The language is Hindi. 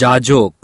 जाजोक।